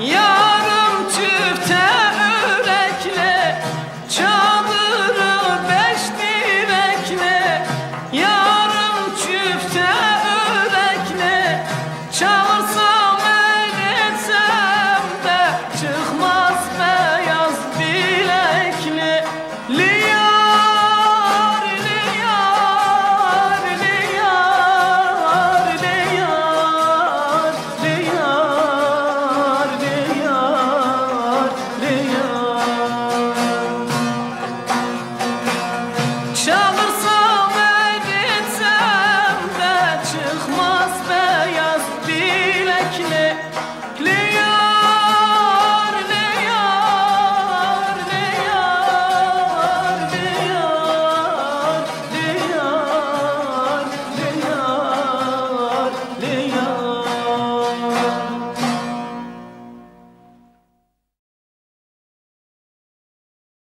Yeah.